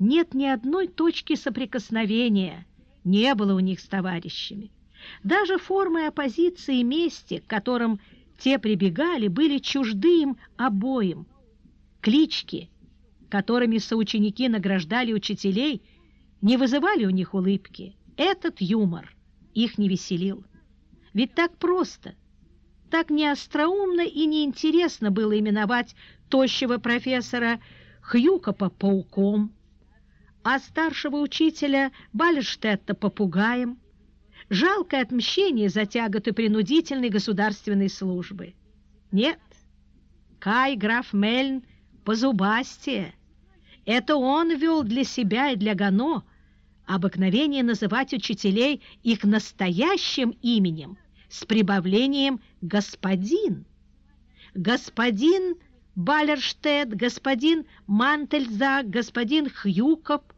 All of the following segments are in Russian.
нет ни одной точки соприкосновения, не было у них с товарищами. Даже формы оппозиции и мести, к которым те прибегали, были чужды им обоим. Клички, которыми соученики награждали учителей, не вызывали у них улыбки. Этот юмор их не веселил. Ведь так просто, так неостроумно и неинтересно было именовать тощего профессора Хьюкопа пауком, а старшего учителя Балерштетта попугаем. Жалкое отмщение за тяготы принудительной государственной службы. Нет, Кай граф Мельн позубастие. Это он вел для себя и для Гано обыкновение называть учителей их настоящим именем с прибавлением «господин». Господин Балерштед, господин Мантельзак, господин Хьюкоп.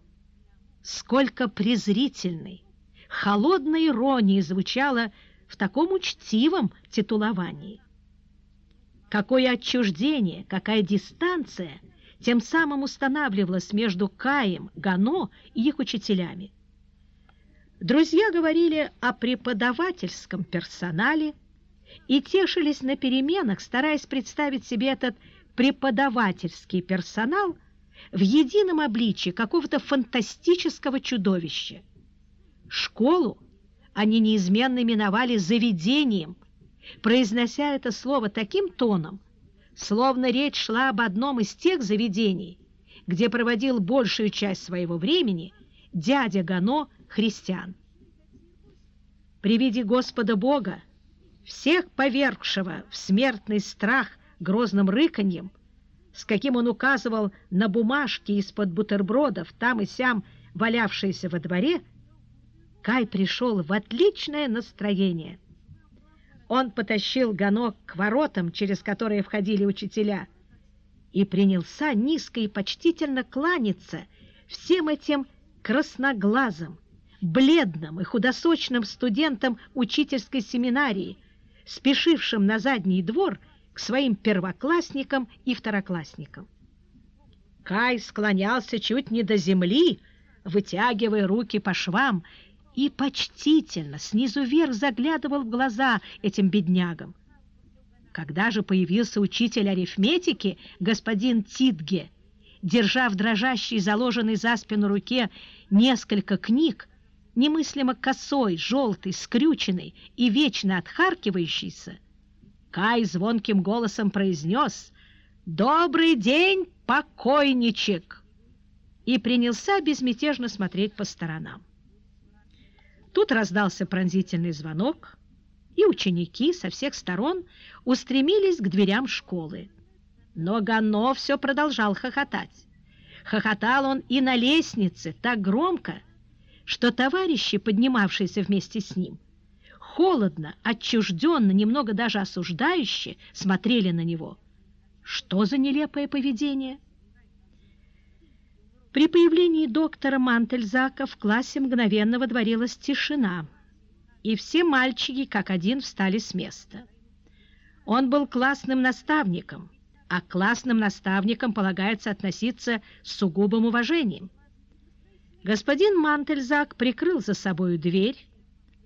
Сколько презрительной, холодной иронии звучало в таком учтивом титуловании. Какое отчуждение, какая дистанция тем самым устанавливалась между Каем, Гано и их учителями. Друзья говорили о преподавательском персонале и тешились на переменах, стараясь представить себе этот преподавательский персонал в едином обличии какого-то фантастического чудовища. Школу они неизменно именовали «заведением», произнося это слово таким тоном, словно речь шла об одном из тех заведений, где проводил большую часть своего времени дядя Гано христиан. При виде Господа Бога, всех повергшего в смертный страх грозным рыканьем, с каким он указывал на бумажки из-под бутербродов, там и сям валявшиеся во дворе, Кай пришел в отличное настроение. Он потащил Гано к воротам, через которые входили учителя, и принялся низко и почтительно кланяться всем этим красноглазым, бледным и худосочным студентам учительской семинарии, спешившим на задний двор к своим первоклассникам и второклассникам. Кай склонялся чуть не до земли, вытягивая руки по швам, и почтительно снизу вверх заглядывал в глаза этим беднягам. Когда же появился учитель арифметики, господин Титге, держа в дрожащей, заложенной за спину руке несколько книг, немыслимо косой, желтый, скрюченный и вечно отхаркивающийся, Кай звонким голосом произнес «Добрый день, покойничек!» и принялся безмятежно смотреть по сторонам. Тут раздался пронзительный звонок, и ученики со всех сторон устремились к дверям школы. Но Гано все продолжал хохотать. Хохотал он и на лестнице так громко, что товарищи, поднимавшиеся вместе с ним, холодно, отчужденно, немного даже осуждающе смотрели на него. Что за нелепое поведение? При появлении доктора Мантельзака в классе мгновенно водворилась тишина, и все мальчики как один встали с места. Он был классным наставником, а к классным наставникам полагается относиться с сугубым уважением. Господин Мантельзак прикрыл за собою дверь,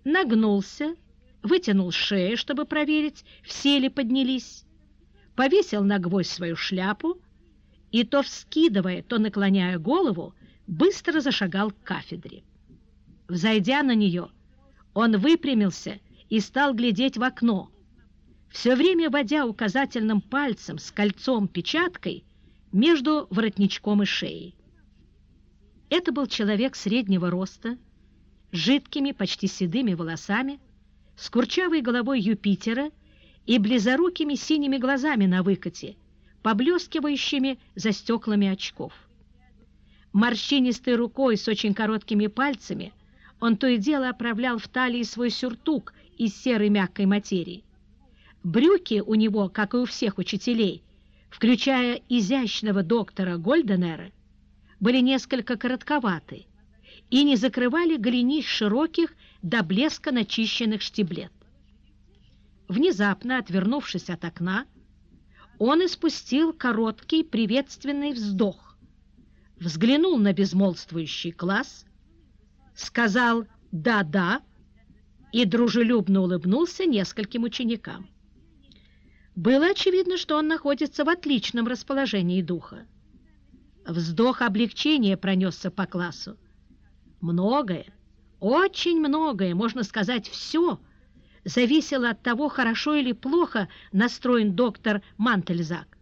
нагнулся, вытянул шею, чтобы проверить, все ли поднялись, повесил на гвоздь свою шляпу и, то вскидывая, то наклоняя голову, быстро зашагал к кафедре. Взойдя на нее, он выпрямился и стал глядеть в окно, все время водя указательным пальцем с кольцом-печаткой между воротничком и шеей. Это был человек среднего роста, жидкими, почти седыми волосами, с курчавой головой Юпитера и близорукими синими глазами на выкате, поблескивающими за стеклами очков. Морщинистой рукой с очень короткими пальцами он то и дело оправлял в талии свой сюртук из серой мягкой материи. Брюки у него, как и у всех учителей, включая изящного доктора Гольденера, были несколько коротковаты и не закрывали голениц широких до блеска начищенных штиблет. Внезапно, отвернувшись от окна, он испустил короткий приветственный вздох, взглянул на безмолвствующий класс, сказал «да-да» и дружелюбно улыбнулся нескольким ученикам. Было очевидно, что он находится в отличном расположении духа. Вздох облегчения пронесся по классу. Многое, очень многое, можно сказать, все зависело от того, хорошо или плохо настроен доктор Мантельзак.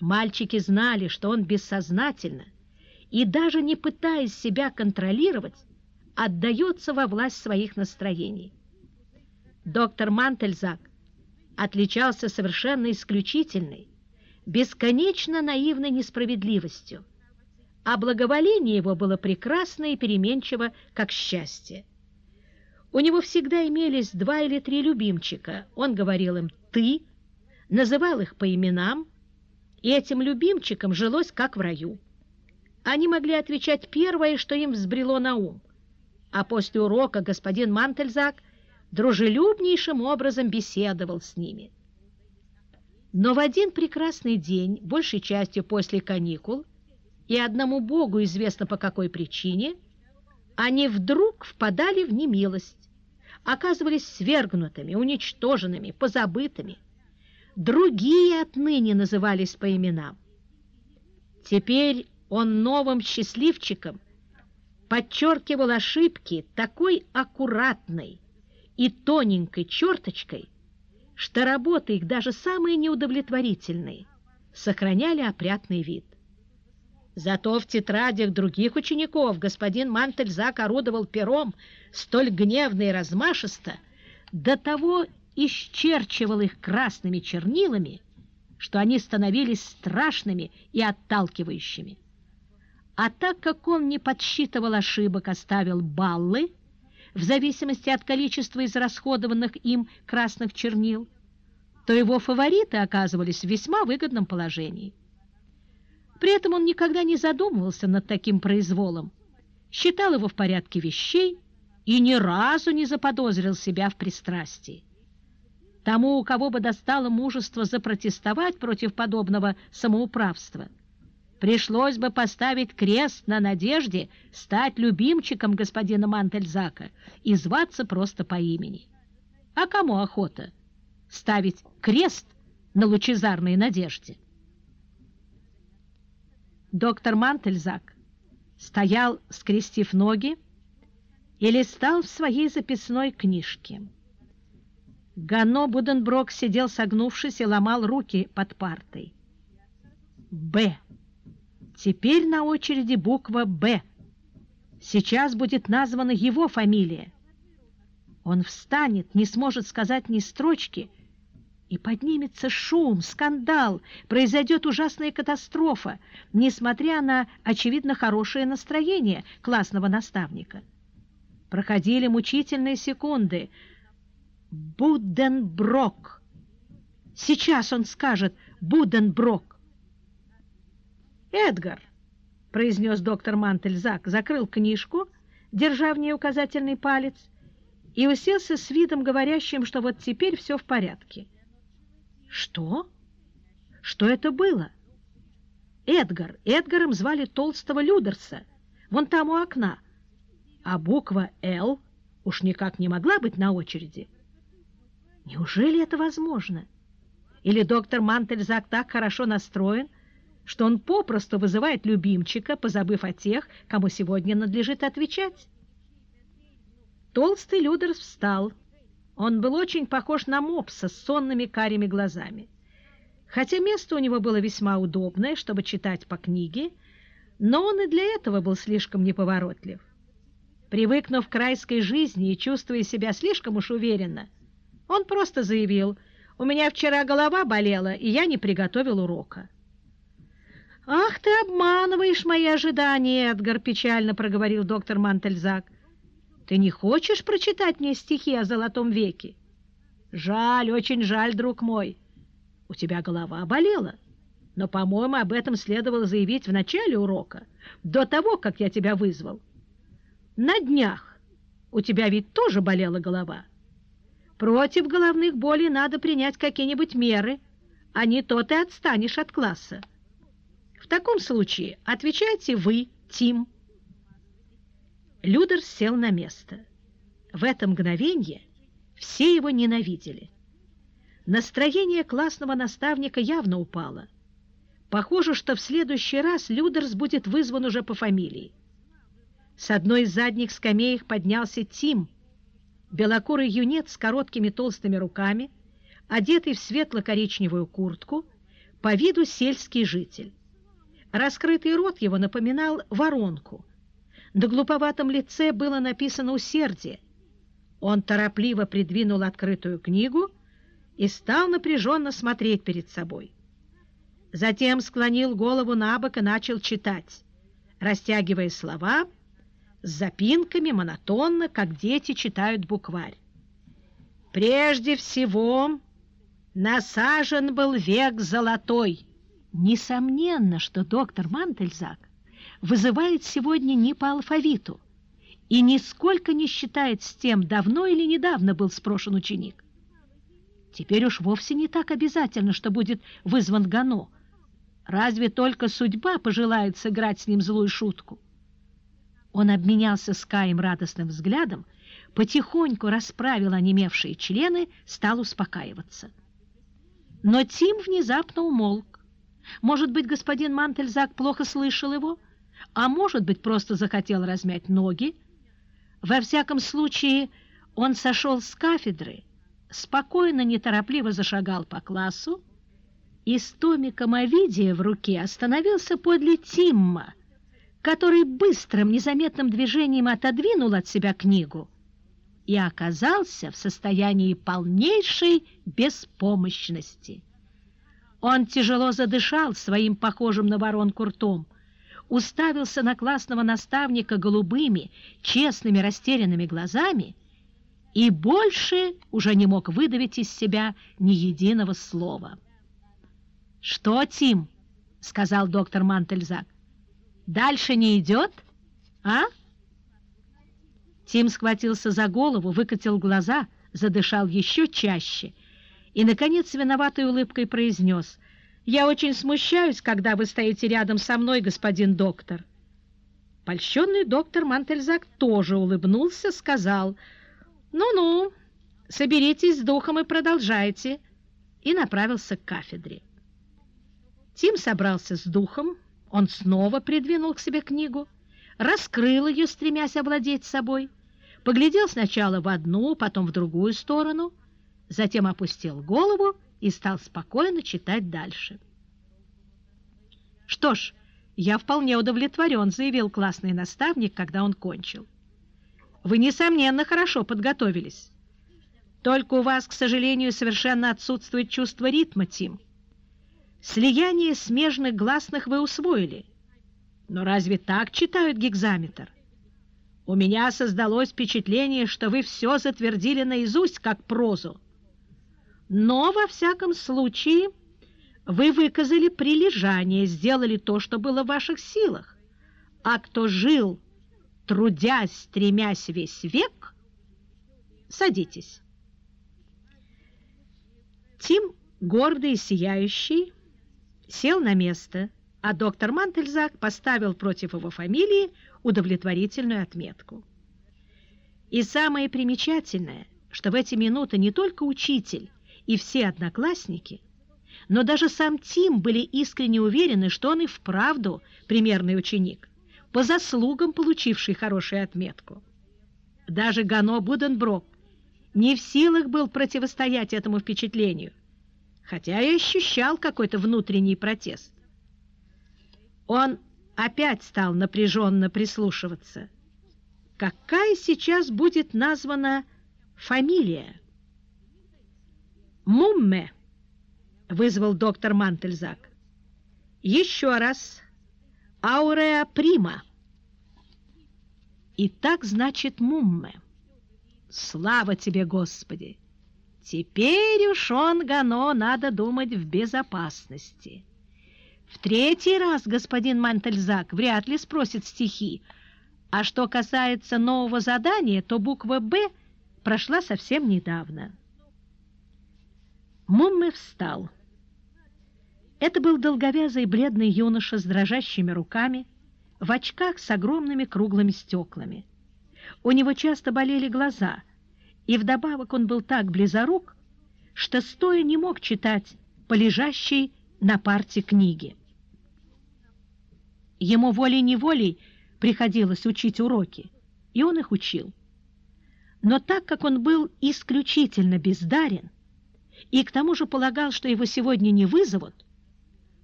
Мальчики знали, что он бессознательно и даже не пытаясь себя контролировать, отдается во власть своих настроений. Доктор Мантельзак отличался совершенно исключительной, бесконечно наивной несправедливостью, а благоволение его было прекрасно и переменчиво, как счастье. У него всегда имелись два или три любимчика. Он говорил им «ты», называл их по именам, и этим любимчикам жилось как в раю. Они могли отвечать первое, что им взбрело на ум, а после урока господин Мантельзак дружелюбнейшим образом беседовал с ними. Но в один прекрасный день, большей частью после каникул, и одному Богу известно по какой причине, они вдруг впадали в немилость, оказывались свергнутыми, уничтоженными, позабытыми, другие отныне назывались по именам. Теперь он новым счастливчиком подчеркивал ошибки такой аккуратной и тоненькой черточкой, что работы их, даже самые неудовлетворительные, сохраняли опрятный вид. Зато в тетрадях других учеников господин Мантельзак орудовал пером столь гневно и размашисто, до того исчерчивал их красными чернилами, что они становились страшными и отталкивающими. А так как он не подсчитывал ошибок, оставил баллы, в зависимости от количества израсходованных им красных чернил, то его фавориты оказывались в весьма выгодном положении. При этом он никогда не задумывался над таким произволом, считал его в порядке вещей и ни разу не заподозрил себя в пристрастии. Тому, у кого бы достало мужество запротестовать против подобного самоуправства, пришлось бы поставить крест на надежде стать любимчиком господина Мантельзака и зваться просто по имени. А кому охота ставить крест на лучезарной надежде? Доктор Мантельзак стоял, скрестив ноги, и листал в своей записной книжке. Гано Буденброк сидел согнувшись и ломал руки под партой. «Б». Теперь на очереди буква «Б». Сейчас будет названа его фамилия. Он встанет, не сможет сказать ни строчки, и поднимется шум, скандал, произойдет ужасная катастрофа, несмотря на, очевидно, хорошее настроение классного наставника. Проходили мучительные секунды — Буденброк. Сейчас он скажет Буденброк. Эдгар, произнес доктор Мантельзак, закрыл книжку, держа в ней указательный палец, и уселся с видом говорящим, что вот теперь все в порядке. Что? Что это было? Эдгар. Эдгаром звали толстого Людерса, вон там у окна. А буква «Л» уж никак не могла быть на очереди. Неужели это возможно? Или доктор Мантельзак так хорошо настроен, что он попросту вызывает любимчика, позабыв о тех, кому сегодня надлежит отвечать? Толстый Людерс встал. Он был очень похож на мопса с сонными карими глазами. Хотя место у него было весьма удобное, чтобы читать по книге, но он и для этого был слишком неповоротлив. Привыкнув к райской жизни и чувствуя себя слишком уж уверенно, он просто заявил, «У меня вчера голова болела, и я не приготовил урока». «Ах, ты обманываешь мои ожидания, Эдгар!» — печально проговорил доктор Мантельзак. «Ты не хочешь прочитать мне стихи о Золотом веке?» «Жаль, очень жаль, друг мой. У тебя голова болела, но, по-моему, об этом следовало заявить в начале урока, до того, как я тебя вызвал. На днях у тебя ведь тоже болела голова». Против головных болей надо принять какие-нибудь меры, а не то ты отстанешь от класса. В таком случае отвечайте вы, Тим. Людер сел на место. В это мгновение все его ненавидели. Настроение классного наставника явно упало. Похоже, что в следующий раз Людерс будет вызван уже по фамилии. С одной из задних скамеек поднялся Тим, белокурый юнец с короткими толстыми руками, одетый в светло-коричневую куртку, по виду сельский житель. Раскрытый рот его напоминал воронку. На глуповатом лице было написано «усердие». Он торопливо придвинул открытую книгу и стал напряженно смотреть перед собой. Затем склонил голову на бок и начал читать, растягивая слова с запинками монотонно, как дети читают букварь. «Прежде всего насажен был век золотой». Несомненно, что доктор Мантельзак вызывает сегодня не по алфавиту и нисколько не считает с тем, давно или недавно был спрошен ученик. Теперь уж вовсе не так обязательно, что будет вызван Гано. Разве только судьба пожелает сыграть с ним злую шутку? Он обменялся с Каем радостным взглядом, потихоньку расправил онемевшие члены, стал успокаиваться. Но Тим внезапно умолк. Может быть, господин Мантельзак плохо слышал его, а может быть, просто захотел размять ноги. Во всяком случае, он сошел с кафедры, спокойно, неторопливо зашагал по классу и с томиком Овидия в руке остановился подле Тимма, который быстрым, незаметным движением отодвинул от себя книгу и оказался в состоянии полнейшей беспомощности. Он тяжело задышал своим похожим на воронку ртом, уставился на классного наставника голубыми, честными, растерянными глазами и больше уже не мог выдавить из себя ни единого слова. «Что, Тим?» — сказал доктор Мантельзак. «Дальше не идет, а?» Тим схватился за голову, выкатил глаза, задышал еще чаще и, наконец, виноватой улыбкой произнес «Я очень смущаюсь, когда вы стоите рядом со мной, господин доктор». Польщенный доктор Мантельзак тоже улыбнулся, сказал «Ну-ну, соберитесь с духом и продолжайте», и направился к кафедре. Тим собрался с духом, он снова придвинул к себе книгу, раскрыл ее, стремясь овладеть собой, поглядел сначала в одну, потом в другую сторону, затем опустил голову и стал спокойно читать дальше. «Что ж, я вполне удовлетворен», — заявил классный наставник, когда он кончил. «Вы, несомненно, хорошо подготовились. Только у вас, к сожалению, совершенно отсутствует чувство ритма, Тим. Слияние смежных гласных вы усвоили. Но разве так читают гигзаметр?» У меня создалось впечатление, что вы все затвердили наизусть, как прозу. Но, во всяком случае, вы выказали прилежание, сделали то, что было в ваших силах. А кто жил, трудясь, стремясь весь век, садитесь. Тим, гордый и сияющий, сел на место, а доктор Мантельзак поставил против его фамилии удовлетворительную отметку. И самое примечательное, что в эти минуты не только учитель и все одноклассники, но даже сам Тим были искренне уверены, что он и вправду примерный ученик, по заслугам получивший хорошую отметку. Даже Гано Буденброк не в силах был противостоять этому впечатлению, хотя и ощущал какой-то внутренний протест. Он опять стал напряженно прислушиваться. Какая сейчас будет названа фамилия? «Мумме», — вызвал доктор Мантельзак. «Еще раз. Ауреа Прима». И так значит Мумме. Слава тебе, Господи! Теперь уж он, Гано, надо думать в безопасности. В третий раз господин Мантельзак вряд ли спросит стихи, а что касается нового задания, то буква «Б» прошла совсем недавно. Муммы встал. Это был долговязый бледный юноша с дрожащими руками, в очках с огромными круглыми стеклами. У него часто болели глаза, и вдобавок он был так близорук, что стоя не мог читать по лежащей на парте книги. Ему волей-неволей приходилось учить уроки, и он их учил. Но так как он был исключительно бездарен и к тому же полагал, что его сегодня не вызовут,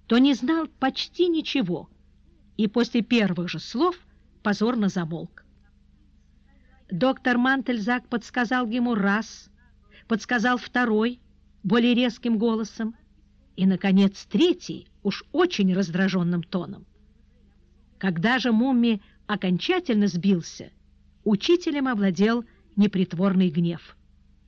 то не знал почти ничего и после первых же слов позорно замолк. Доктор Мантельзак подсказал ему раз, подсказал второй, более резким голосом, и, наконец, третий, уж очень раздраженным тоном. Когда же Мумми окончательно сбился, учителем овладел непритворный гнев.